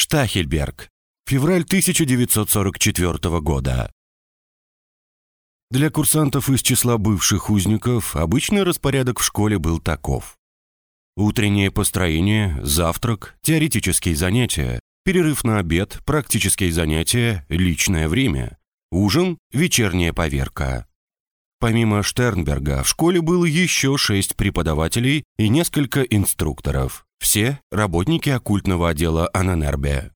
Штахельберг. Февраль 1944 года. Для курсантов из числа бывших узников обычный распорядок в школе был таков. Утреннее построение, завтрак, теоретические занятия, перерыв на обед, практические занятия, личное время, ужин, вечерняя поверка. Помимо Штернберга в школе было еще шесть преподавателей и несколько инструкторов. Все – работники оккультного отдела Ананербе.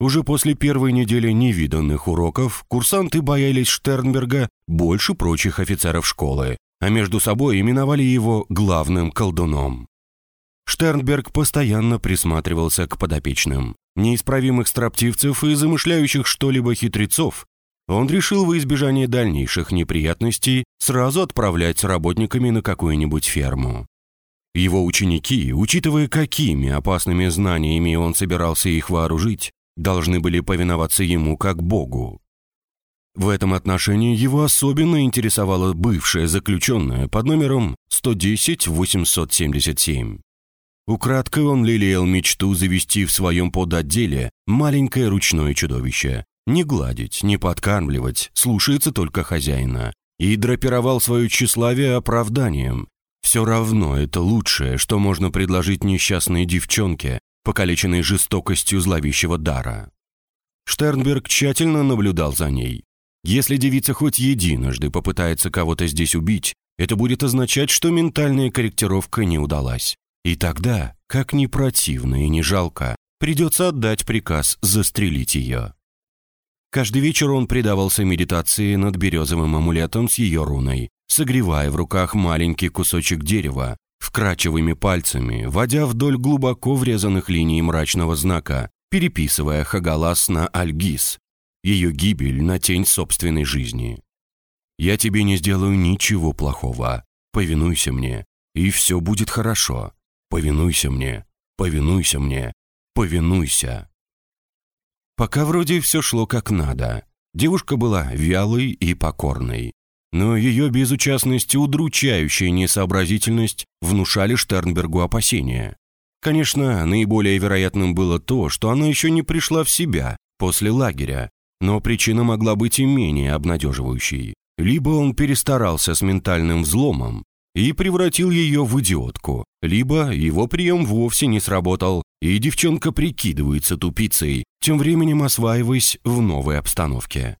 Уже после первой недели невиданных уроков курсанты боялись Штернберга больше прочих офицеров школы, а между собой именовали его главным колдуном. Штернберг постоянно присматривался к подопечным. Неисправимых строптивцев и замышляющих что-либо хитрецов он решил во избежание дальнейших неприятностей сразу отправлять работниками на какую-нибудь ферму. Его ученики, учитывая, какими опасными знаниями он собирался их вооружить, должны были повиноваться ему как Богу. В этом отношении его особенно интересовала бывшая заключенная под номером 110-877. Украдкой он лелеял мечту завести в своем подотделе маленькое ручное чудовище. Не гладить, не подкармливать, слушается только хозяина. И драпировал свое тщеславие оправданием. Все равно это лучшее, что можно предложить несчастной девчонке, покалеченной жестокостью зловещего дара. Штернберг тщательно наблюдал за ней. Если девица хоть единожды попытается кого-то здесь убить, это будет означать, что ментальная корректировка не удалась. И тогда, как ни противно и не жалко, придется отдать приказ застрелить ее. Каждый вечер он предавался медитации над березовым амулетом с ее руной, согревая в руках маленький кусочек дерева, вкрачивыми пальцами, водя вдоль глубоко врезанных линий мрачного знака, переписывая Хагалас на Альгиз, ее гибель на тень собственной жизни. «Я тебе не сделаю ничего плохого. Повинуйся мне, и все будет хорошо. Повинуйся мне, повинуйся мне, повинуйся. Пока вроде все шло как надо. Девушка была вялой и покорной. Но ее безучастность и удручающая несообразительность внушали Штернбергу опасения. Конечно, наиболее вероятным было то, что она еще не пришла в себя после лагеря, но причина могла быть и менее обнадеживающей. Либо он перестарался с ментальным взломом, и превратил ее в идиотку, либо его прием вовсе не сработал, и девчонка прикидывается тупицей, тем временем осваиваясь в новой обстановке.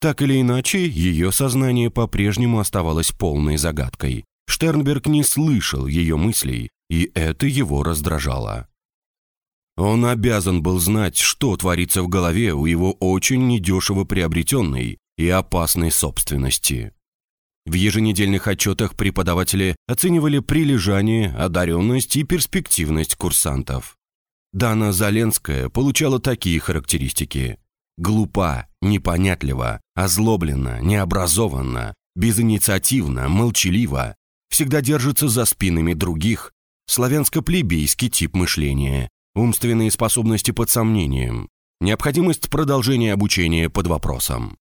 Так или иначе, ее сознание по-прежнему оставалось полной загадкой. Штернберг не слышал ее мыслей, и это его раздражало. Он обязан был знать, что творится в голове у его очень недешево приобретенной и опасной собственности. В еженедельных отчетах преподаватели оценивали прилежание, одаренность и перспективность курсантов. Дана Заленская получала такие характеристики. Глупа, непонятлива, озлоблена, необразованна, безинициативна, молчалива, всегда держится за спинами других, славянско-плебейский тип мышления, умственные способности под сомнением, необходимость продолжения обучения под вопросом.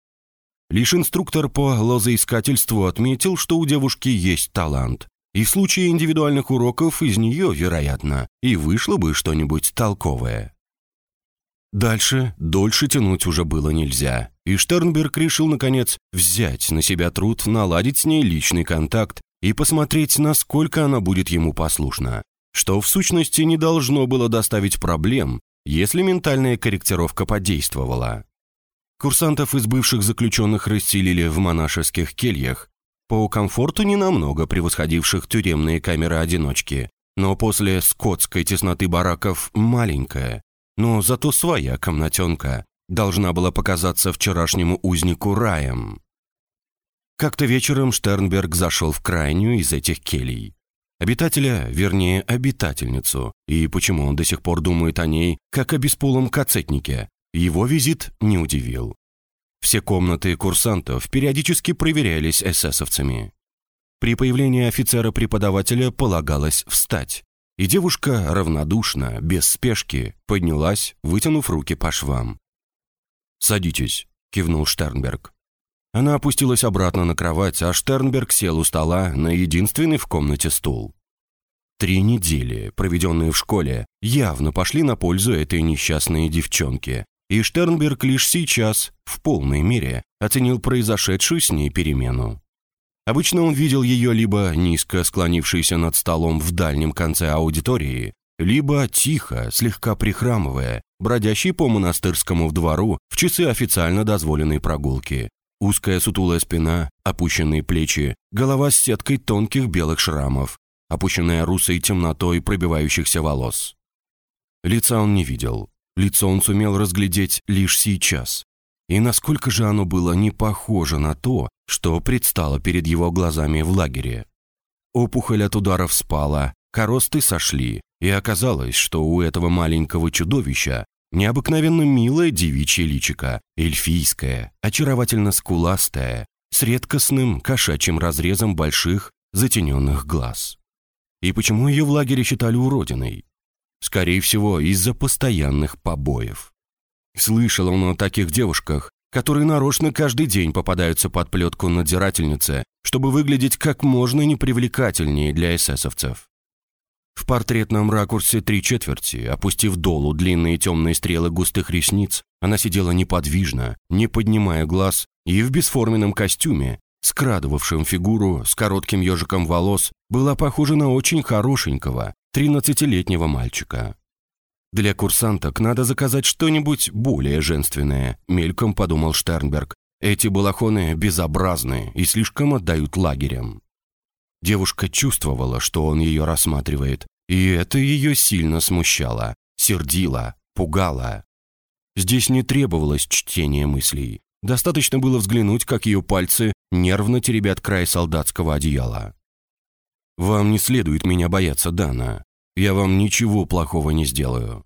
Лишь инструктор по лозоискательству отметил, что у девушки есть талант. И в случае индивидуальных уроков из нее, вероятно, и вышло бы что-нибудь толковое. Дальше, дольше тянуть уже было нельзя, и Штернберг решил, наконец, взять на себя труд наладить с ней личный контакт и посмотреть, насколько она будет ему послушна, что в сущности не должно было доставить проблем, если ментальная корректировка подействовала. Курсантов из бывших заключенных расселили в монашеских кельях, по комфорту ненамного превосходивших тюремные камеры-одиночки, но после скотской тесноты бараков маленькая, но зато своя комнатенка должна была показаться вчерашнему узнику раем. Как-то вечером Штернберг зашел в крайнюю из этих келей. Обитателя, вернее, обитательницу, и почему он до сих пор думает о ней, как о бесполом кацетнике, его визит не удивил. Все комнаты курсантов периодически проверялись эсэсовцами. При появлении офицера-преподавателя полагалось встать, и девушка равнодушно, без спешки, поднялась, вытянув руки по швам. «Садитесь», — кивнул Штернберг. Она опустилась обратно на кровать, а Штернберг сел у стола на единственный в комнате стул. Три недели, проведенные в школе, явно пошли на пользу этой несчастной девчонке, и Штернберг лишь сейчас, в полной мере, оценил произошедшую с ней перемену. Обычно он видел ее либо низко склонившейся над столом в дальнем конце аудитории, либо тихо, слегка прихрамывая, бродящей по монастырскому двору в часы официально дозволенной прогулки. Узкая сутулая спина, опущенные плечи, голова с сеткой тонких белых шрамов, опущенная русой темнотой пробивающихся волос. Лица он не видел. Лицо он сумел разглядеть лишь сейчас. И насколько же оно было не похоже на то, что предстало перед его глазами в лагере. Опухоль от ударов спала, коросты сошли, и оказалось, что у этого маленького чудовища необыкновенно милое девичье личико, эльфийское, очаровательно скуластое, с редкостным кошачьим разрезом больших затененных глаз. И почему ее в лагере считали уродиной? Скорее всего, из-за постоянных побоев. Слышал он о таких девушках, которые нарочно каждый день попадаются под плетку надзирательницы, чтобы выглядеть как можно непривлекательнее для эсэсовцев. В портретном ракурсе три четверти, опустив долу длинные темные стрелы густых ресниц, она сидела неподвижно, не поднимая глаз, и в бесформенном костюме, скрадывавшим фигуру с коротким ежиком волос, была похожа на очень хорошенького, 13-летнего мальчика. «Для курсанток надо заказать что-нибудь более женственное», мельком подумал Штернберг. «Эти балахоны безобразны и слишком отдают лагерям». Девушка чувствовала, что он ее рассматривает, и это ее сильно смущало, сердило, пугало. Здесь не требовалось чтения мыслей. Достаточно было взглянуть, как ее пальцы нервно теребят край солдатского одеяла. «Вам не следует меня бояться, Дана. Я вам ничего плохого не сделаю».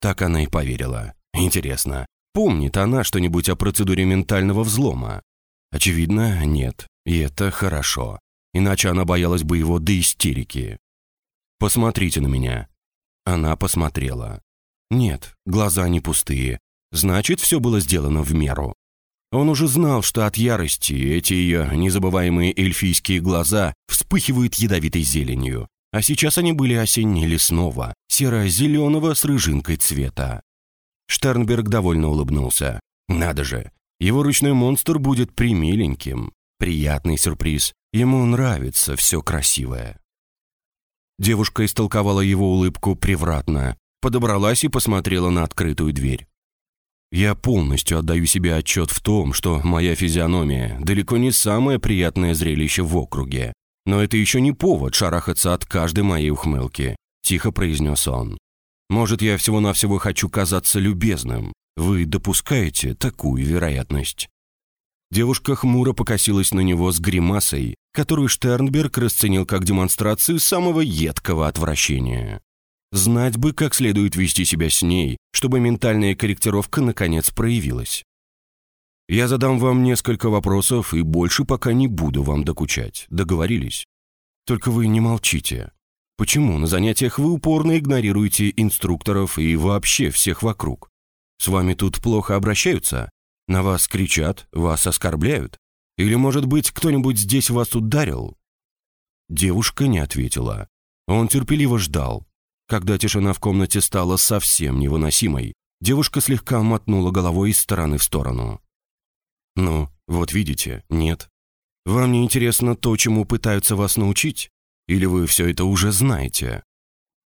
Так она и поверила. Интересно, помнит она что-нибудь о процедуре ментального взлома? Очевидно, нет. И это хорошо. Иначе она боялась бы его до истерики. «Посмотрите на меня». Она посмотрела. Нет, глаза не пустые. Значит, все было сделано в меру. Он уже знал, что от ярости эти ее незабываемые эльфийские глаза вспыхивают ядовитой зеленью, а сейчас они были осенне-лесного, серо-зеленого с рыжинкой цвета. Штернберг довольно улыбнулся. «Надо же, его ручной монстр будет примиленьким. Приятный сюрприз. Ему нравится все красивое». Девушка истолковала его улыбку превратно, подобралась и посмотрела на открытую дверь. Я полностью отдаю себе отчет в том, что моя физиономия далеко не самое приятное зрелище в округе. Но это еще не повод шарахаться от каждой моей ухмылки», – тихо произнес он. «Может, я всего-навсего хочу казаться любезным. Вы допускаете такую вероятность?» Девушка хмуро покосилась на него с гримасой, которую Штернберг расценил как демонстрацию самого едкого отвращения. Знать бы, как следует вести себя с ней, чтобы ментальная корректировка наконец проявилась. Я задам вам несколько вопросов и больше пока не буду вам докучать. Договорились? Только вы не молчите. Почему на занятиях вы упорно игнорируете инструкторов и вообще всех вокруг? С вами тут плохо обращаются? На вас кричат, вас оскорбляют? Или, может быть, кто-нибудь здесь вас ударил?» Девушка не ответила. Он терпеливо ждал, когда тишина в комнате стала совсем невыносимой, девушка слегка мотнула головой из стороны в сторону. «Ну, вот видите, нет. Вам не интересно то, чему пытаются вас научить? Или вы все это уже знаете?»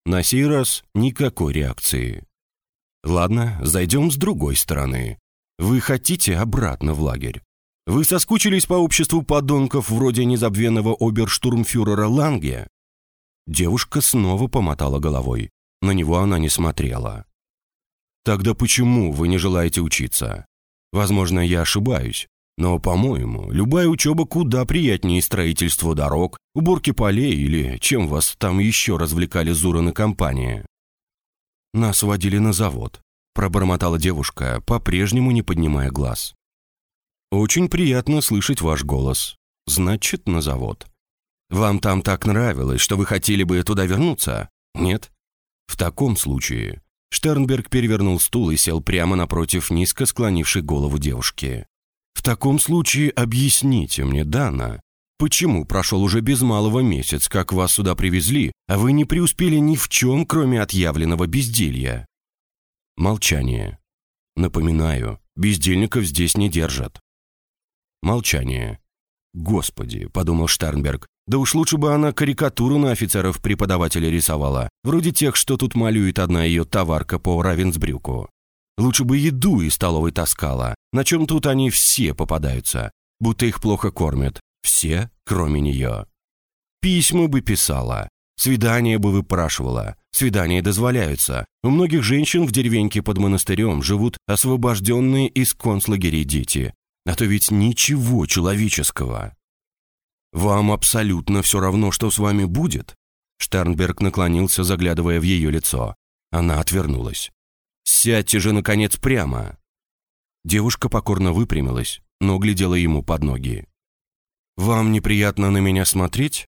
На сей раз никакой реакции. «Ладно, зайдем с другой стороны. Вы хотите обратно в лагерь? Вы соскучились по обществу подонков вроде незабвенного оберштурмфюрера Ланге? Девушка снова помотала головой. На него она не смотрела. «Тогда почему вы не желаете учиться? Возможно, я ошибаюсь, но, по-моему, любая учеба куда приятнее строительства дорог, уборки полей или чем вас там еще развлекали Зуран и компания». «Нас водили на завод», – пробормотала девушка, по-прежнему не поднимая глаз. «Очень приятно слышать ваш голос. Значит, на завод. Вам там так нравилось, что вы хотели бы туда вернуться? Нет? В таком случае...» Штернберг перевернул стул и сел прямо напротив низко склонившей голову девушки. «В таком случае объясните мне, Дана, Почему прошел уже без малого месяц, как вас сюда привезли, а вы не преуспели ни в чем, кроме отъявленного безделья?» Молчание. Напоминаю, бездельников здесь не держат. Молчание. «Господи», — подумал Штернберг, «да уж лучше бы она карикатуру на офицеров преподавателя рисовала, вроде тех, что тут малюет одна ее товарка по Равенсбрюку. Лучше бы еду из столовой таскала, на чем тут они все попадаются, будто их плохо кормят, все, кроме нее. Письма бы писала, свидания бы выпрашивала, свидания дозволяются. У многих женщин в деревеньке под монастырем живут освобожденные из концлагерей дети. А то ведь ничего человеческого. «Вам абсолютно все равно, что с вами будет?» Штернберг наклонился, заглядывая в ее лицо. Она отвернулась. «Сядьте же, наконец, прямо!» Девушка покорно выпрямилась, но глядела ему под ноги. «Вам неприятно на меня смотреть?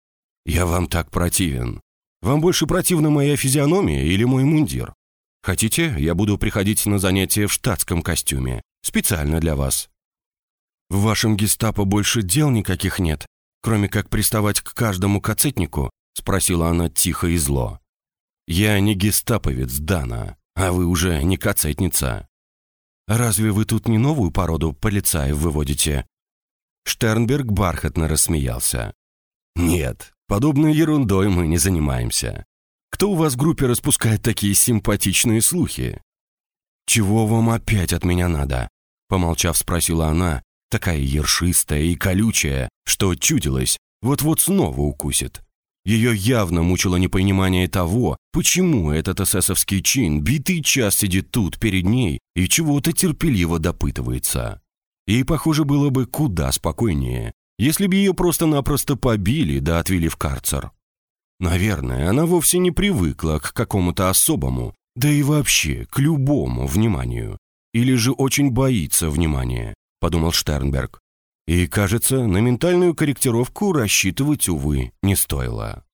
Я вам так противен. Вам больше противна моя физиономия или мой мундир? Хотите, я буду приходить на занятия в штатском костюме, специально для вас?» «В вашем гестапо больше дел никаких нет, кроме как приставать к каждому кацетнику?» спросила она тихо и зло. «Я не гестаповец, Дана, а вы уже не кацетница. Разве вы тут не новую породу полицаев выводите?» Штернберг бархатно рассмеялся. «Нет, подобной ерундой мы не занимаемся. Кто у вас в группе распускает такие симпатичные слухи?» «Чего вам опять от меня надо?» Помолчав, спросила она, такая ершистая и колючая, что чудилось, вот-вот снова укусит. Ее явно мучило непонимание того, почему этот эсэсовский чин битый час сидит тут перед ней и чего-то терпеливо допытывается. И, похоже, было бы куда спокойнее, если бы ее просто-напросто побили да отвели в карцер. Наверное, она вовсе не привыкла к какому-то особому, да и вообще к любому вниманию. Или же очень боится внимания, подумал Штернберг. И, кажется, на ментальную корректировку рассчитывать, увы, не стоило.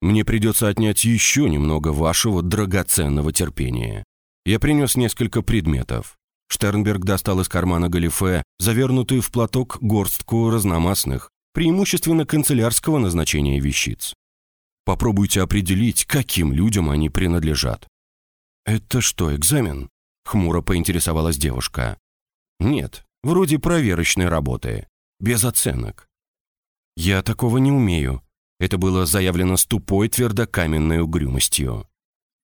Мне придется отнять еще немного вашего драгоценного терпения. Я принес несколько предметов. Штернберг достал из кармана галифе завернутую в платок горстку разномастных, преимущественно канцелярского назначения вещиц. Попробуйте определить, каким людям они принадлежат. «Это что, экзамен?» — хмуро поинтересовалась девушка. «Нет, вроде проверочной работы, без оценок». «Я такого не умею», — это было заявлено с тупой твердокаменной угрюмостью.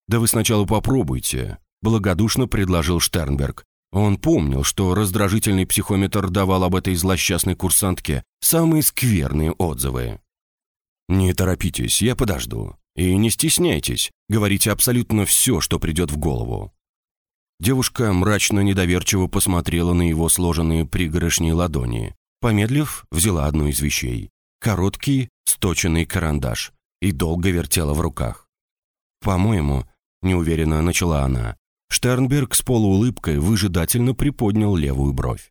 «Да вы сначала попробуйте», — благодушно предложил Штернберг, он помнил, что раздражительный психометр давал об этой злосчастной курсантке самые скверные отзывы. «Не торопитесь, я подожду. И не стесняйтесь, говорите абсолютно все, что придет в голову». Девушка мрачно недоверчиво посмотрела на его сложенные пригорошние ладони. Помедлив, взяла одну из вещей. Короткий, сточенный карандаш. И долго вертела в руках. «По-моему», — неуверенно начала она, Штернберг с полуулыбкой выжидательно приподнял левую бровь.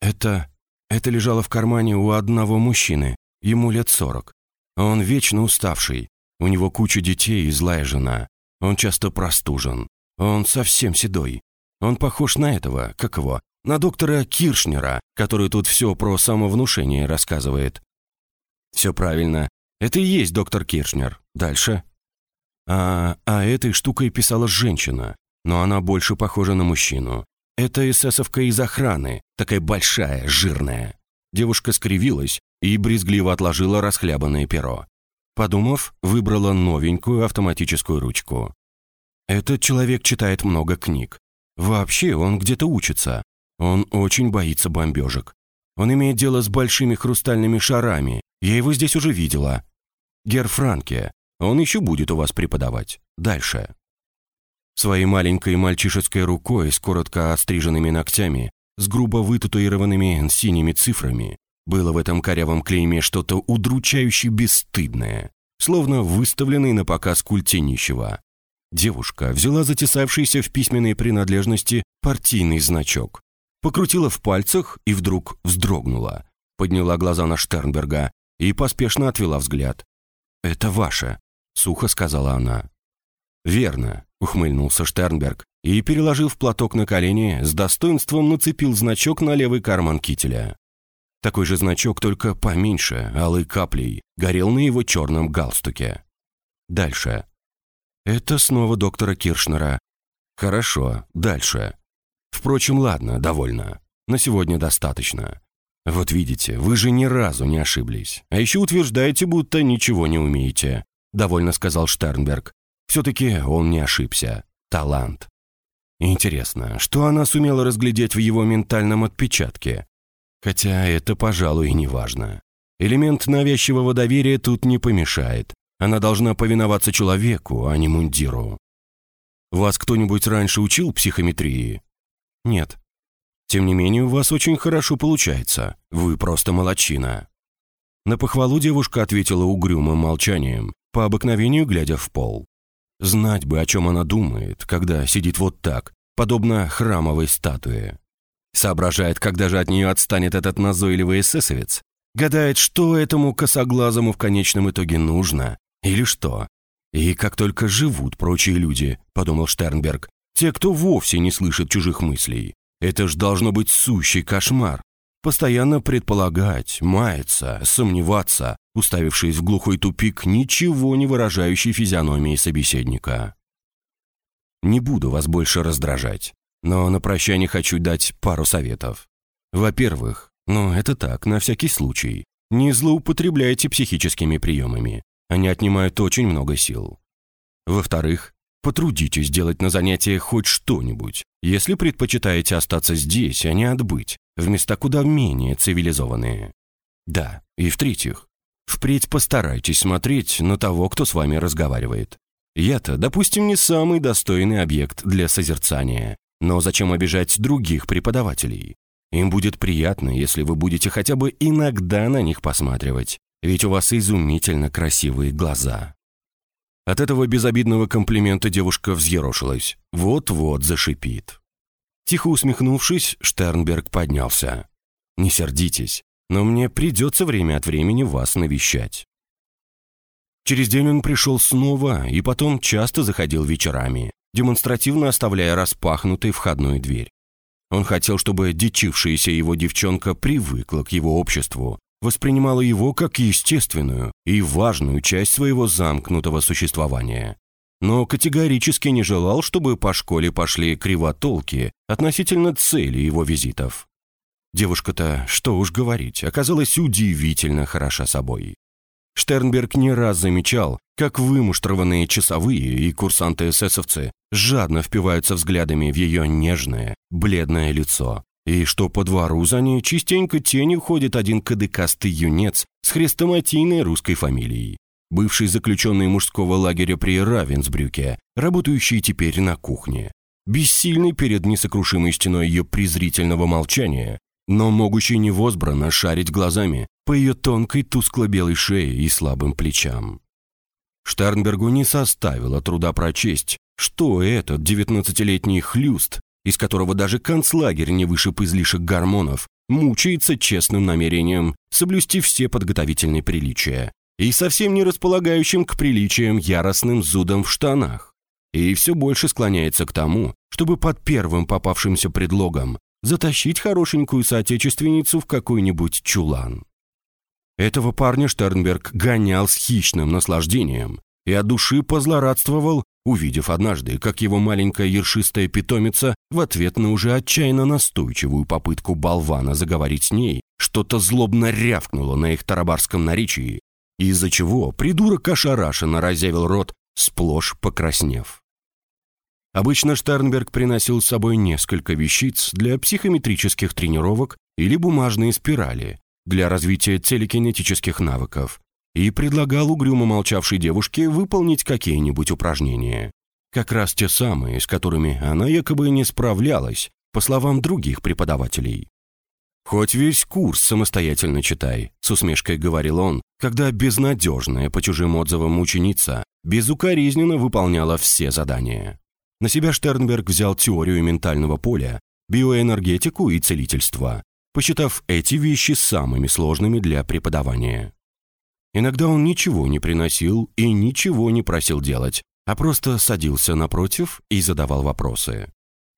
«Это... это лежало в кармане у одного мужчины. Ему лет сорок. Он вечно уставший. У него куча детей и злая жена. Он часто простужен. Он совсем седой. Он похож на этого, как его, на доктора Киршнера, который тут все про самовнушение рассказывает. Все правильно. Это и есть доктор Киршнер. Дальше. А, а этой штукой писала женщина но она больше похожа на мужчину. Это эсэсовка из охраны, такая большая, жирная. Девушка скривилась и брезгливо отложила расхлябанное перо. Подумав, выбрала новенькую автоматическую ручку. Этот человек читает много книг. Вообще, он где-то учится. Он очень боится бомбежек. Он имеет дело с большими хрустальными шарами. Я его здесь уже видела. Гер Франке. Он еще будет у вас преподавать. Дальше. Своей маленькой мальчишеской рукой с коротко остриженными ногтями, с грубо вытатуированными синими цифрами, было в этом корявом клейме что-то удручающе бесстыдное, словно выставленный на показ культе нищего. Девушка взяла затесавшийся в письменной принадлежности партийный значок, покрутила в пальцах и вдруг вздрогнула, подняла глаза на Штернберга и поспешно отвела взгляд. «Это ваше», — сухо сказала она. «Верно», — ухмыльнулся Штернберг и, переложив платок на колени, с достоинством нацепил значок на левый карман кителя. Такой же значок, только поменьше, алой каплей, горел на его черном галстуке. Дальше. Это снова доктора Киршнера. Хорошо, дальше. Впрочем, ладно, довольно. На сегодня достаточно. Вот видите, вы же ни разу не ошиблись. А еще утверждаете, будто ничего не умеете. Довольно сказал Штернберг. Все-таки он не ошибся. Талант. Интересно, что она сумела разглядеть в его ментальном отпечатке? Хотя это, пожалуй, и не важно. Элемент навязчивого доверия тут не помешает. Она должна повиноваться человеку, а не мундиру. Вас кто-нибудь раньше учил психометрии? Нет. Тем не менее, у вас очень хорошо получается. Вы просто молодчина. На похвалу девушка ответила угрюмым молчанием, по обыкновению глядя в пол. Знать бы, о чем она думает, когда сидит вот так, подобно храмовой статуе. Соображает, когда же от нее отстанет этот назойливый эсэсовец. Гадает, что этому косоглазому в конечном итоге нужно. Или что. И как только живут прочие люди, подумал Штернберг, те, кто вовсе не слышит чужих мыслей. Это ж должно быть сущий кошмар. Постоянно предполагать, маяться, сомневаться, уставившись в глухой тупик ничего не выражающей физиономии собеседника. Не буду вас больше раздражать, но на прощание хочу дать пару советов. Во-первых, ну это так, на всякий случай, не злоупотребляйте психическими приемами. Они отнимают очень много сил. Во-вторых, потрудитесь сделать на занятиях хоть что-нибудь, если предпочитаете остаться здесь, а не отбыть, в места куда менее цивилизованные. Да, и в-третьих, впредь постарайтесь смотреть на того, кто с вами разговаривает. Я-то, допустим, не самый достойный объект для созерцания, но зачем обижать других преподавателей? Им будет приятно, если вы будете хотя бы иногда на них посматривать, ведь у вас изумительно красивые глаза. От этого безобидного комплимента девушка взъерошилась. Вот-вот зашипит. Тихо усмехнувшись, Штернберг поднялся. «Не сердитесь, но мне придется время от времени вас навещать». Через день он пришел снова и потом часто заходил вечерами, демонстративно оставляя распахнутой входную дверь. Он хотел, чтобы дичившаяся его девчонка привыкла к его обществу, воспринимала его как естественную и важную часть своего замкнутого существования но категорически не желал, чтобы по школе пошли кривотолки относительно цели его визитов. Девушка-то, что уж говорить, оказалась удивительно хороша собой. Штернберг не раз замечал, как вымуштрованные часовые и курсанты-эсэсовцы жадно впиваются взглядами в ее нежное, бледное лицо, и что по двору за ней частенько тенью ходит один кадыкастый юнец с хрестоматийной русской фамилией бывший заключенный мужского лагеря при Равенсбрюке, работающий теперь на кухне. Бессильный перед несокрушимой стеной ее презрительного молчания, но могущий невозбранно шарить глазами по ее тонкой тускло-белой шее и слабым плечам. Штернбергу не составило труда прочесть, что этот девятнадцатилетний хлюст, из которого даже концлагерь не вышиб излишек гормонов, мучается честным намерением соблюсти все подготовительные приличия, и совсем не располагающим к приличиям яростным зудом в штанах. И все больше склоняется к тому, чтобы под первым попавшимся предлогом затащить хорошенькую соотечественницу в какой-нибудь чулан. Этого парня Штернберг гонял с хищным наслаждением и от души позлорадствовал, увидев однажды, как его маленькая ершистая питомица в ответ на уже отчаянно настойчивую попытку болвана заговорить с ней, что-то злобно рявкнуло на их тарабарском наречии из-за чего придурок ошарашенно разъявил рот, сплошь покраснев. Обычно Штернберг приносил с собой несколько вещиц для психометрических тренировок или бумажные спирали для развития телекинетических навыков и предлагал угрюмо молчавшей девушке выполнить какие-нибудь упражнения. Как раз те самые, с которыми она якобы не справлялась, по словам других преподавателей. «Хоть весь курс самостоятельно читай», — с усмешкой говорил он, когда безнадежная по чужим отзывам ученица безукоризненно выполняла все задания. На себя Штернберг взял теорию ментального поля, биоэнергетику и целительство, посчитав эти вещи самыми сложными для преподавания. Иногда он ничего не приносил и ничего не просил делать, а просто садился напротив и задавал вопросы.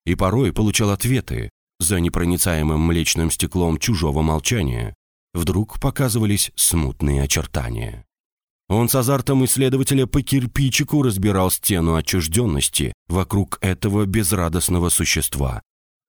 И порой получал ответы, за непроницаемым млечным стеклом чужого молчания, вдруг показывались смутные очертания. Он с азартом исследователя по кирпичику разбирал стену отчужденности вокруг этого безрадостного существа,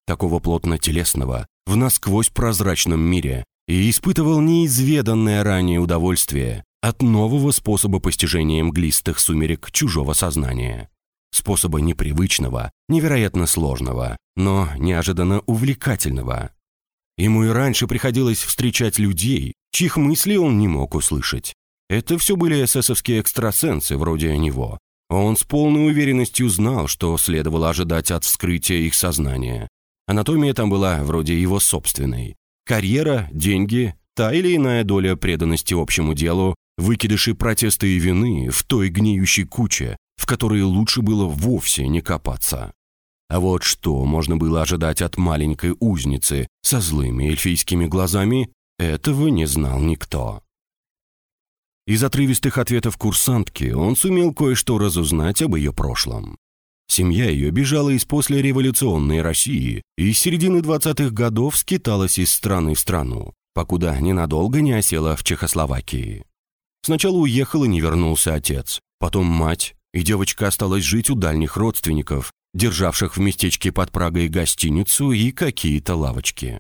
такого плотно-телесного, в насквозь прозрачном мире, и испытывал неизведанное ранее удовольствие от нового способа постижения мглистых сумерек чужого сознания. Способа непривычного, невероятно сложного, но неожиданно увлекательного. Ему и раньше приходилось встречать людей, чьих мыслей он не мог услышать. Это все были эсэсовские экстрасенсы вроде него. Он с полной уверенностью знал, что следовало ожидать от вскрытия их сознания. Анатомия там была вроде его собственной. Карьера, деньги, та или иная доля преданности общему делу, выкидыши протеста и вины в той гниющей куче, в которой лучше было вовсе не копаться. А вот что можно было ожидать от маленькой узницы со злыми эльфийскими глазами, этого не знал никто. Из отрывистых ответов курсантки он сумел кое-что разузнать об ее прошлом. Семья ее бежала из послереволюционной России и с середины 20-х годов скиталась из страны в страну, покуда ненадолго не осела в Чехословакии. Сначала уехал и не вернулся отец, потом мать, и девочка осталась жить у дальних родственников, державших в местечке под Прагой гостиницу и какие-то лавочки.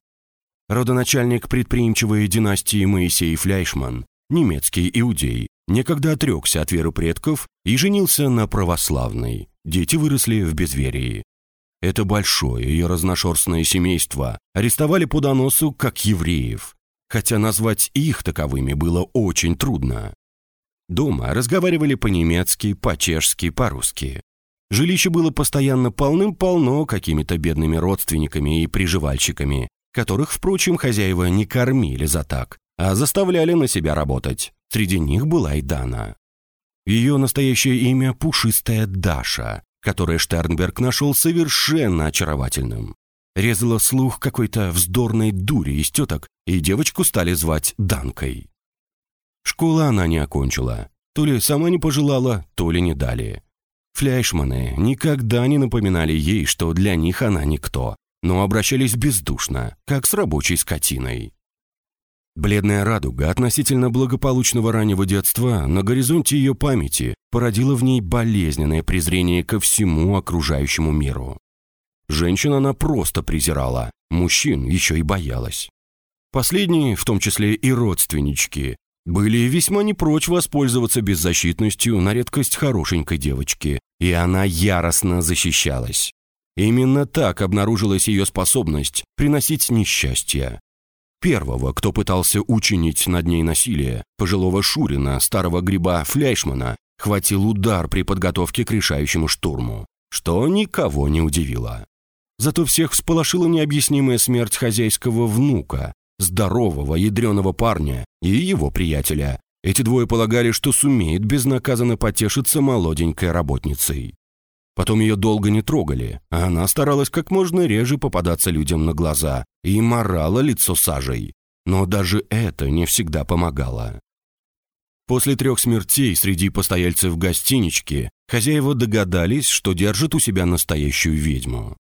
Родоначальник предприимчивой династии Моисей Фляйшман немецкий иудей, некогда отрекся от веры предков и женился на православной. Дети выросли в безверии. Это большое и разношерстное семейство арестовали по доносу как евреев, хотя назвать их таковыми было очень трудно. Дома разговаривали по-немецки, по-чешски, по-русски. Жилище было постоянно полным-полно какими-то бедными родственниками и приживальщиками, которых, впрочем, хозяева не кормили за так, а заставляли на себя работать. Среди них была и Дана. Ее настоящее имя – Пушистая Даша, которое Штернберг нашел совершенно очаровательным. Резала слух какой-то вздорной дури из теток, и девочку стали звать Данкой. Школу она не окончила. То ли сама не пожелала, то ли не дали. Фляйшманы никогда не напоминали ей, что для них она никто, но обращались бездушно, как с рабочей скотиной. Бледная радуга относительно благополучного раннего детства на горизонте ее памяти породила в ней болезненное презрение ко всему окружающему миру. Женщин она просто презирала, мужчин еще и боялась. Последние, в том числе и родственнички, были весьма не прочь воспользоваться беззащитностью на редкость хорошенькой девочки, и она яростно защищалась. Именно так обнаружилась ее способность приносить несчастье, Первого, кто пытался учинить над ней насилие, пожилого Шурина, старого гриба Фляйшмана, хватил удар при подготовке к решающему штурму, что никого не удивило. Зато всех всполошила необъяснимая смерть хозяйского внука, здорового, ядреного парня и его приятеля. Эти двое полагали, что сумеет безнаказанно потешиться молоденькой работницей. Потом ее долго не трогали, а она старалась как можно реже попадаться людям на глаза и морала лицо сажей. Но даже это не всегда помогало. После трех смертей среди постояльцев гостинички хозяева догадались, что держат у себя настоящую ведьму.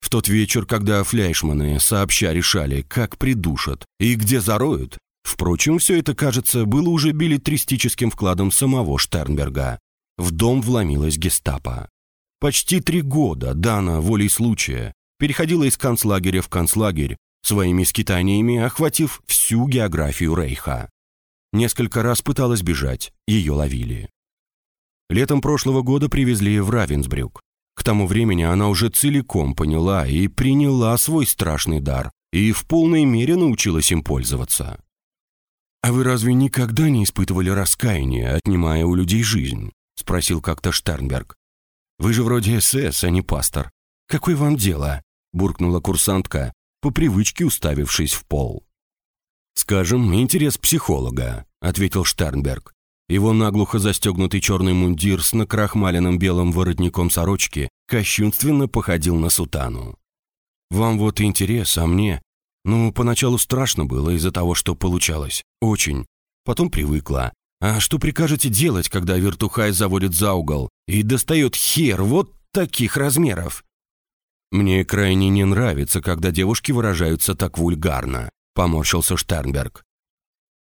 В тот вечер, когда фляйшманы сообща решали, как придушат и где зароют, впрочем, все это, кажется, было уже билетристическим вкладом самого Штернберга. В дом вломилась гестапо. Почти три года Дана, волей случая, переходила из концлагеря в концлагерь, своими скитаниями охватив всю географию Рейха. Несколько раз пыталась бежать, ее ловили. Летом прошлого года привезли в Равенсбрюк. К тому времени она уже целиком поняла и приняла свой страшный дар, и в полной мере научилась им пользоваться. «А вы разве никогда не испытывали раскаяния, отнимая у людей жизнь?» — спросил как-то Штернберг. Вы же вроде СС, а не пастор. Какое вам дело?» – буркнула курсантка, по привычке уставившись в пол. «Скажем, интерес психолога», – ответил Штернберг. Его наглухо застегнутый черный мундир с накрахмаленным белым воротником сорочки кощунственно походил на сутану. «Вам вот интерес, а мне...» Ну, поначалу страшно было из-за того, что получалось. Очень. Потом привыкла. А что прикажете делать, когда вертухай заводит за угол и достает хер вот таких размеров? Мне крайне не нравится, когда девушки выражаются так вульгарно, поморщился Штернберг.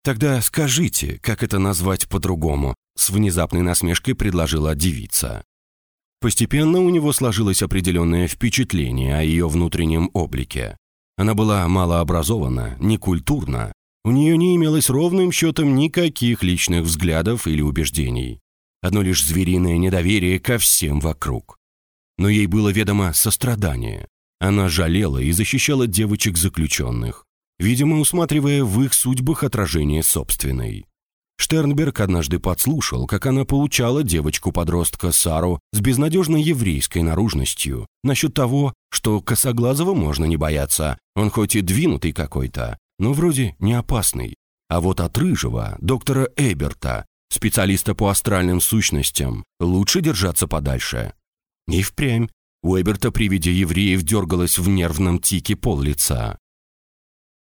Тогда скажите, как это назвать по-другому? С внезапной насмешкой предложила девица. Постепенно у него сложилось определенное впечатление о ее внутреннем облике. Она была малообразована, некультурна. У нее не имелось ровным счетом никаких личных взглядов или убеждений. Одно лишь звериное недоверие ко всем вокруг. Но ей было ведомо сострадание. Она жалела и защищала девочек-заключенных, видимо, усматривая в их судьбах отражение собственной. Штернберг однажды подслушал, как она получала девочку-подростка Сару с безнадежной еврейской наружностью насчет того, что Косоглазого можно не бояться, он хоть и двинутый какой-то, но вроде не опасный. А вот от Рыжего, доктора Эберта, специалиста по астральным сущностям, лучше держаться подальше. И впрямь у Эберта при виде евреев дергалось в нервном тике пол лица.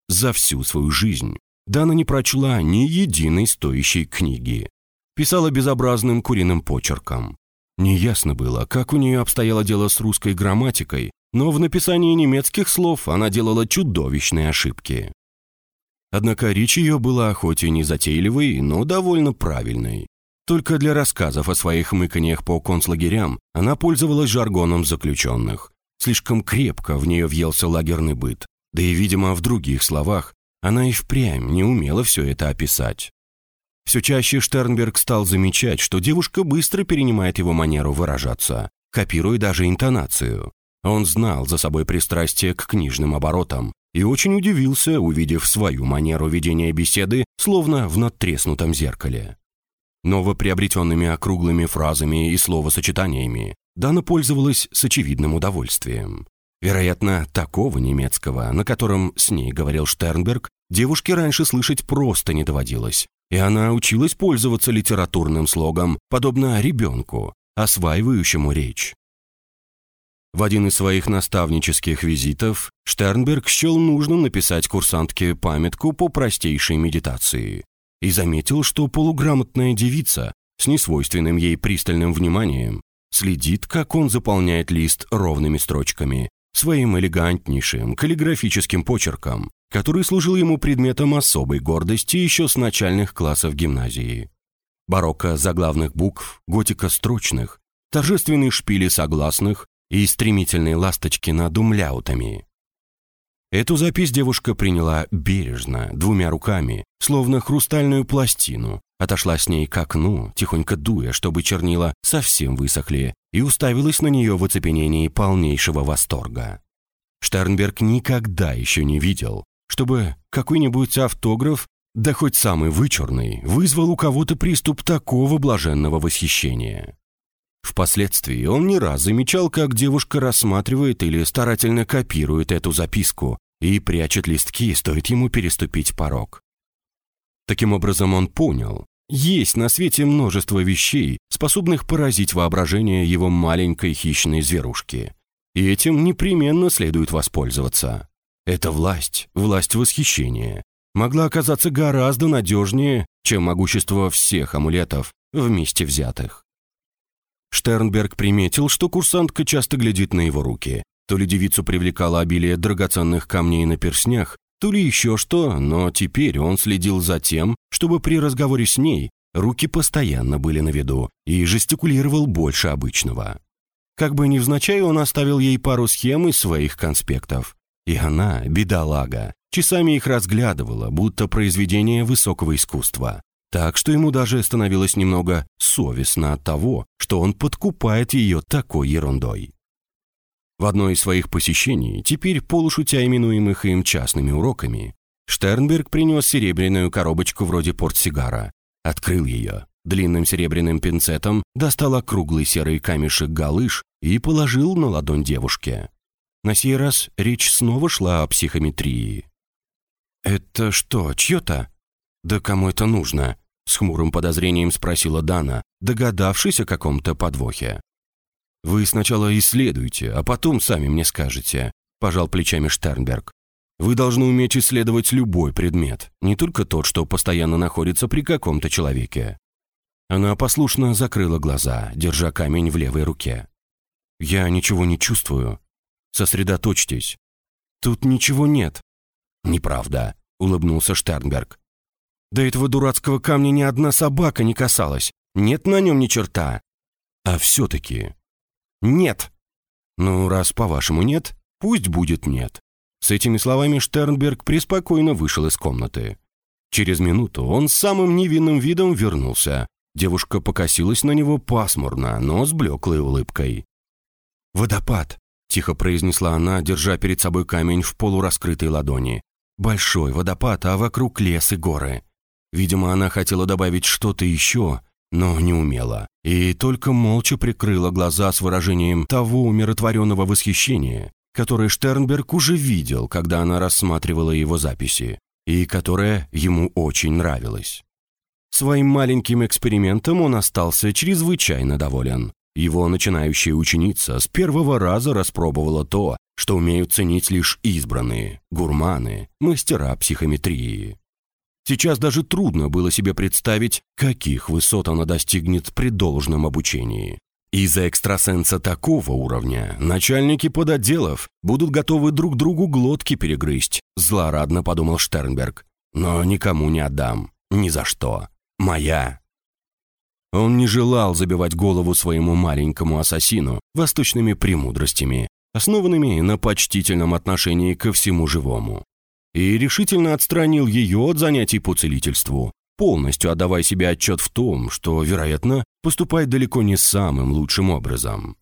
За всю свою жизнь Дана не прочла ни единой стоящей книги. Писала безобразным куриным почерком. Неясно было, как у нее обстояло дело с русской грамматикой, но в написании немецких слов она делала чудовищные ошибки. Однако речь ее была и не затейливой, но довольно правильной. Только для рассказов о своих мыканиях по концлагерям она пользовалась жаргоном заключенных. Слишком крепко в нее въелся лагерный быт. Да и, видимо, в других словах она и впрямь не умела все это описать. Все чаще Штернберг стал замечать, что девушка быстро перенимает его манеру выражаться, копируя даже интонацию. Он знал за собой пристрастие к книжным оборотам и очень удивился, увидев свою манеру ведения беседы, словно в надтреснутом зеркале. Новоприобретенными округлыми фразами и словосочетаниями Дана пользовалась с очевидным удовольствием. Вероятно, такого немецкого, на котором с ней говорил Штернберг, девушке раньше слышать просто не доводилось. И она училась пользоваться литературным слогом, подобно ребенку, осваивающему речь. В один из своих наставнических визитов Штернберг счел нужным написать курсантке памятку по простейшей медитации и заметил, что полуграмотная девица с несвойственным ей пристальным вниманием следит, как он заполняет лист ровными строчками, своим элегантнейшим каллиграфическим почерком, который служил ему предметом особой гордости еще с начальных классов гимназии. Барокко заглавных букв, готика строчных, торжественные шпили согласных и стремительные ласточки над умляутами. Эту запись девушка приняла бережно, двумя руками, словно хрустальную пластину, отошла с ней к окну, тихонько дуя, чтобы чернила совсем высохли, и уставилась на нее в оцепенении полнейшего восторга. Штернберг никогда еще не видел, чтобы какой-нибудь автограф, да хоть самый вычурный, вызвал у кого-то приступ такого блаженного восхищения. Впоследствии он не раз замечал, как девушка рассматривает или старательно копирует эту записку и прячет листки, стоит ему переступить порог. Таким образом, он понял, есть на свете множество вещей, способных поразить воображение его маленькой хищной зверушки. И этим непременно следует воспользоваться. Эта власть, власть восхищения, могла оказаться гораздо надежнее, чем могущество всех амулетов вместе взятых. Штернберг приметил, что курсантка часто глядит на его руки. То ли девицу привлекало обилие драгоценных камней на перстнях, то ли еще что, но теперь он следил за тем, чтобы при разговоре с ней руки постоянно были на виду и жестикулировал больше обычного. Как бы невзначай он оставил ей пару схем из своих конспектов. И она, бедолага, часами их разглядывала, будто произведение высокого искусства так что ему даже становилось немного совестно от того, что он подкупает ее такой ерундой. В одно из своих посещений, теперь полушутя именуемых им частными уроками, Штернберг принес серебряную коробочку вроде портсигара, открыл ее, длинным серебряным пинцетом достал округлый серый камешек галыш и положил на ладонь девушке. На сей раз речь снова шла о психометрии. «Это что, чье-то? Да кому это нужно?» С хмурым подозрением спросила Дана, догадавшись о каком-то подвохе. «Вы сначала исследуйте, а потом сами мне скажете», – пожал плечами Штернберг. «Вы должны уметь исследовать любой предмет, не только тот, что постоянно находится при каком-то человеке». Она послушно закрыла глаза, держа камень в левой руке. «Я ничего не чувствую. Сосредоточьтесь. Тут ничего нет». «Неправда», – улыбнулся Штернберг. До этого дурацкого камня ни одна собака не касалась. Нет на нем ни черта. А все-таки... Нет. Ну, раз по-вашему нет, пусть будет нет. С этими словами Штернберг преспокойно вышел из комнаты. Через минуту он самым невинным видом вернулся. Девушка покосилась на него пасмурно, но с блеклой улыбкой. «Водопад», — тихо произнесла она, держа перед собой камень в полураскрытой ладони. «Большой водопад, а вокруг лес и горы». Видимо, она хотела добавить что-то еще, но не умела, и только молча прикрыла глаза с выражением того умиротворенного восхищения, которое Штернберг уже видел, когда она рассматривала его записи, и которое ему очень нравилось. Своим маленьким экспериментом он остался чрезвычайно доволен. Его начинающая ученица с первого раза распробовала то, что умеют ценить лишь избранные, гурманы, мастера психометрии. Сейчас даже трудно было себе представить, каких высот она достигнет при должном обучении. Из-за экстрасенса такого уровня начальники подотделов будут готовы друг другу глотки перегрызть, злорадно подумал Штернберг. Но никому не отдам. Ни за что. Моя. Он не желал забивать голову своему маленькому ассасину восточными премудростями, основанными на почтительном отношении ко всему живому и решительно отстранил ее от занятий по целительству, полностью отдавая себе отчет в том, что, вероятно, поступает далеко не самым лучшим образом.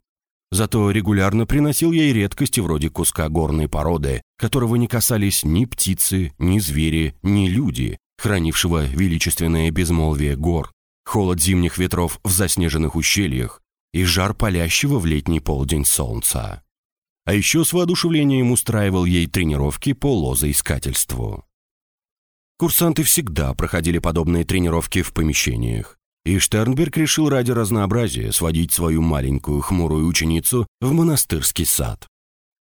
Зато регулярно приносил ей редкости вроде куска горной породы, которого не касались ни птицы, ни звери, ни люди, хранившего величественное безмолвие гор, холод зимних ветров в заснеженных ущельях и жар палящего в летний полдень солнца а еще с воодушевлением устраивал ей тренировки по лозоискательству. Курсанты всегда проходили подобные тренировки в помещениях, и Штернберг решил ради разнообразия сводить свою маленькую хмурую ученицу в монастырский сад.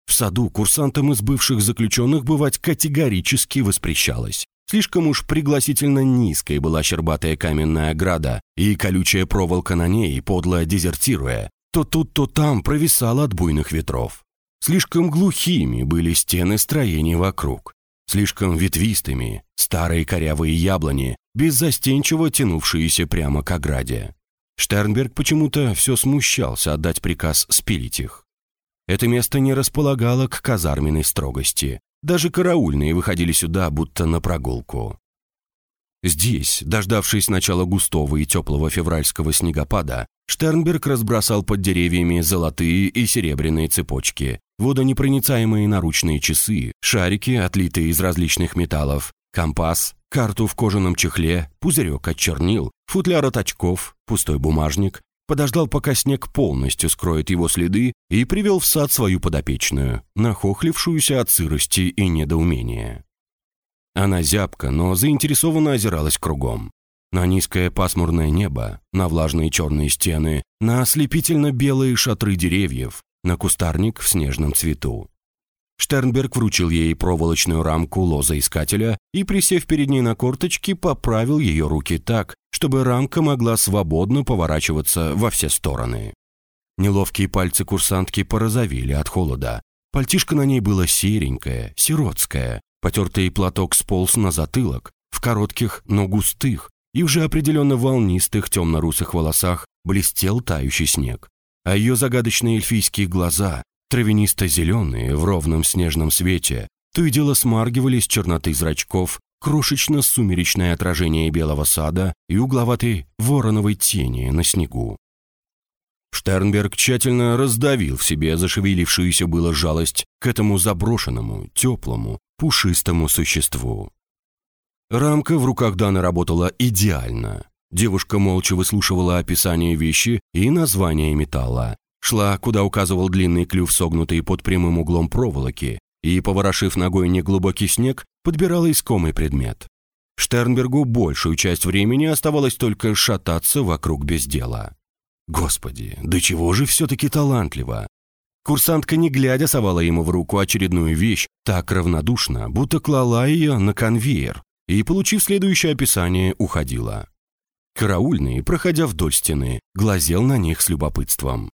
В саду курсантам из бывших заключенных бывать категорически воспрещалось. Слишком уж пригласительно низкой была щербатая каменная ограда, и колючая проволока на ней, подло дезертируя, то тут, то там провисала от буйных ветров. Слишком глухими были стены строений вокруг. Слишком ветвистыми, старые корявые яблони, беззастенчиво тянувшиеся прямо к ограде. Штернберг почему-то все смущался отдать приказ спилить их. Это место не располагало к казарменной строгости. Даже караульные выходили сюда, будто на прогулку. Здесь, дождавшись начала густого и теплого февральского снегопада, Штернберг разбросал под деревьями золотые и серебряные цепочки, водонепроницаемые наручные часы, шарики, отлитые из различных металлов, компас, карту в кожаном чехле, пузырек от чернил, футляр от очков, пустой бумажник, подождал, пока снег полностью скроет его следы, и привел в сад свою подопечную, нахохлившуюся от сырости и недоумения. Она зябко, но заинтересованно озиралась кругом. На низкое пасмурное небо, на влажные черные стены, на ослепительно белые шатры деревьев, на кустарник в снежном цвету. Штернберг вручил ей проволочную рамку лозоискателя и, присев перед ней на корточки, поправил ее руки так, чтобы рамка могла свободно поворачиваться во все стороны. Неловкие пальцы курсантки порозовели от холода. Пальтишко на ней было серенькое, сиротское. Потертый платок сполз на затылок, в коротких, но густых, и уже определенно волнистых темно-русых волосах блестел тающий снег. А ее загадочные эльфийские глаза, травянисто-зеленые в ровном снежном свете, то и дело смаргивались черноты зрачков, крошечно-сумеречное отражение белого сада и угловатой вороновой тени на снегу. Штернберг тщательно раздавил в себе зашевелившуюся было жалость к этому заброшенному, теплому, пушистому существу. Рамка в руках Даны работала идеально. Девушка молча выслушивала описание вещи и название металла. Шла, куда указывал длинный клюв, согнутый под прямым углом проволоки, и, поворошив ногой неглубокий снег, подбирала искомый предмет. Штернбергу большую часть времени оставалось только шататься вокруг без дела. Господи, да чего же все-таки талантливо! Курсантка, не глядя, совала ему в руку очередную вещь, так равнодушно, будто клала ее на конвейер, и, получив следующее описание, уходила. Караульный, проходя вдоль стены, глазел на них с любопытством.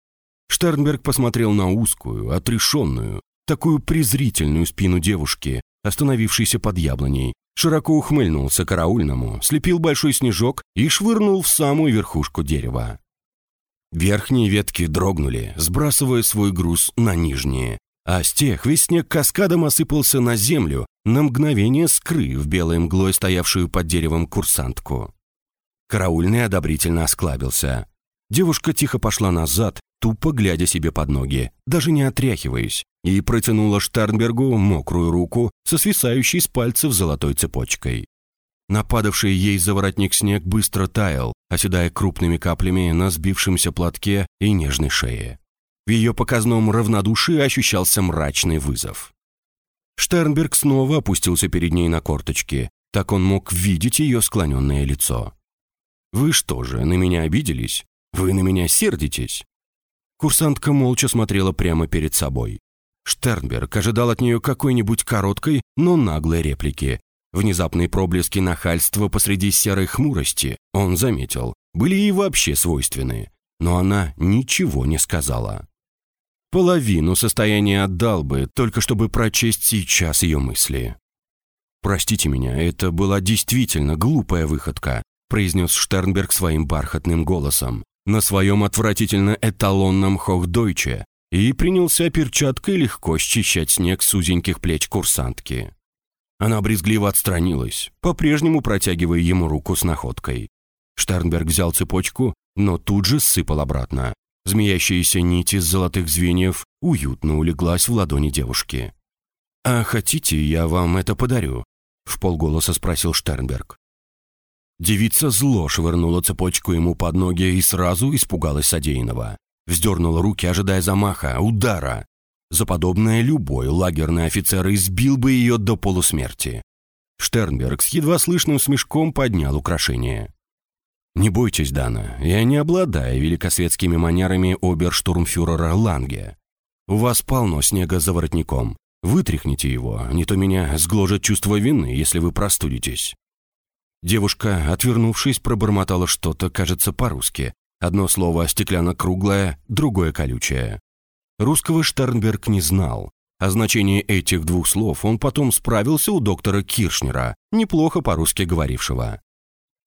Штернберг посмотрел на узкую, отрешенную, такую презрительную спину девушки, остановившейся под яблоней, Широко ухмыльнулся караульному, слепил большой снежок и швырнул в самую верхушку дерева. Верхние ветки дрогнули, сбрасывая свой груз на нижние, а с тех весь снег каскадом осыпался на землю, на мгновение скрыв белой мглой стоявшую под деревом курсантку. Караульный одобрительно осклабился. Девушка тихо пошла назад, тупо глядя себе под ноги, даже не отряхиваясь, и протянула Штернбергу мокрую руку со свисающей с пальцев золотой цепочкой. Нападавший ей за воротник снег быстро таял, оседая крупными каплями на сбившемся платке и нежной шее. В ее показном равнодушии ощущался мрачный вызов. Штернберг снова опустился перед ней на корточки, так он мог видеть ее склоненное лицо. «Вы что же, на меня обиделись? Вы на меня сердитесь?» Курсантка молча смотрела прямо перед собой. Штернберг ожидал от нее какой-нибудь короткой, но наглой реплики. Внезапные проблески нахальства посреди серой хмурости, он заметил, были ей вообще свойственны. Но она ничего не сказала. Половину состояния отдал бы, только чтобы прочесть сейчас ее мысли. «Простите меня, это была действительно глупая выходка», произнес Штернберг своим бархатным голосом на своем отвратительно эталонном хохдойче и принялся перчаткой легко счищать снег с узеньких плеч курсантки. Она брезгливо отстранилась, по-прежнему протягивая ему руку с находкой. Штернберг взял цепочку, но тут же сыпал обратно. Змеящаяся нить из золотых звеньев уютно улеглась в ладони девушки. «А хотите, я вам это подарю?» — в полголоса спросил Штернберг. Девица зло швырнула цепочку ему под ноги и сразу испугалась содеянного. Вздернула руки, ожидая замаха, удара. За подобное любой лагерный офицер избил бы ее до полусмерти. Штернберг с едва слышным смешком поднял украшение. «Не бойтесь, Дана, я не обладаю великосветскими манерами оберштурмфюрера Ланге. У вас полно снега за воротником. Вытряхните его, не то меня сгложит чувство вины, если вы простудитесь». Девушка, отвернувшись, пробормотала что-то, кажется, по-русски. Одно слово стеклянно-круглое, другое колючее. Русского Штернберг не знал. О значении этих двух слов он потом справился у доктора Киршнера, неплохо по-русски говорившего.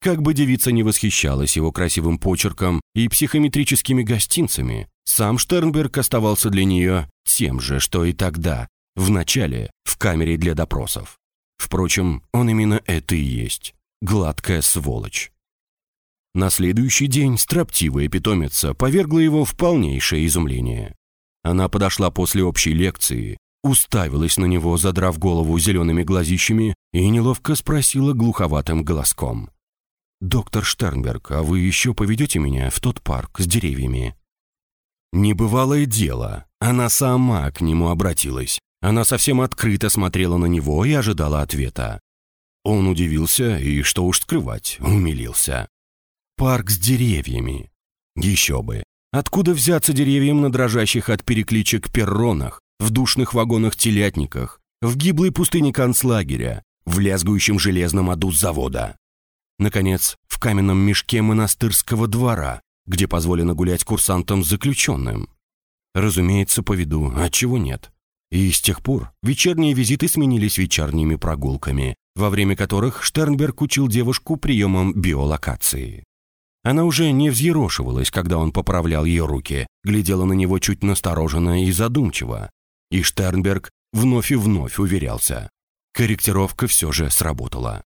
Как бы девица не восхищалась его красивым почерком и психометрическими гостинцами, сам Штернберг оставался для нее тем же, что и тогда, в начале, в камере для допросов. Впрочем, он именно это и есть гладкая сволочь. На следующий день строптивая питомица повергла его в полнейшее изумление. Она подошла после общей лекции, уставилась на него, задрав голову зелеными глазищами, и неловко спросила глуховатым голоском. «Доктор Штернберг, а вы еще поведете меня в тот парк с деревьями?» Небывалое дело. Она сама к нему обратилась. Она совсем открыто смотрела на него и ожидала ответа. Он удивился и, что уж скрывать, умилился. Парк с деревьями. Еще бы. Откуда взяться деревьям на дрожащих от перекличек перронах, в душных вагонах-телятниках, в гиблой пустыне концлагеря, в лязгующем железном аду завода? Наконец, в каменном мешке монастырского двора, где позволено гулять курсантам-заключенным. Разумеется, по виду, а нет. И с тех пор вечерние визиты сменились вечерними прогулками, во время которых Штернберг учил девушку приемам биолокации. Она уже не взъерошивалась, когда он поправлял ее руки, глядела на него чуть настороженно и задумчиво. И Штернберг вновь и вновь уверялся. Корректировка все же сработала.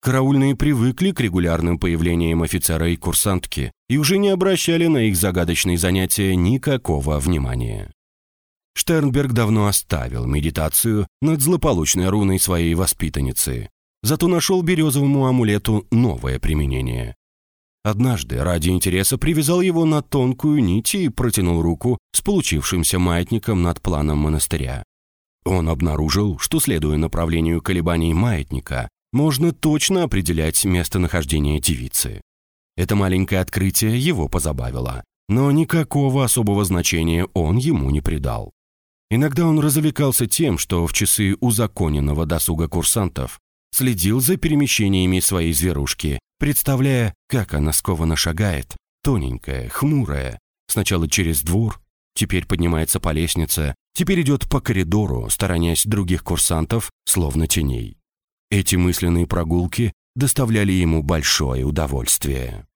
Караульные привыкли к регулярным появлениям офицера и курсантки и уже не обращали на их загадочные занятия никакого внимания. Штернберг давно оставил медитацию над злополучной руной своей воспитанницы, зато нашел березовому амулету новое применение. Однажды ради интереса привязал его на тонкую нить и протянул руку с получившимся маятником над планом монастыря. Он обнаружил, что, следуя направлению колебаний маятника, можно точно определять местонахождение девицы. Это маленькое открытие его позабавило, но никакого особого значения он ему не придал. Иногда он развлекался тем, что в часы узаконенного досуга курсантов следил за перемещениями своей зверушки, представляя, как она скованно шагает, тоненькая, хмурая, сначала через двор, теперь поднимается по лестнице, теперь идет по коридору, сторонясь других курсантов, словно теней. Эти мысленные прогулки доставляли ему большое удовольствие.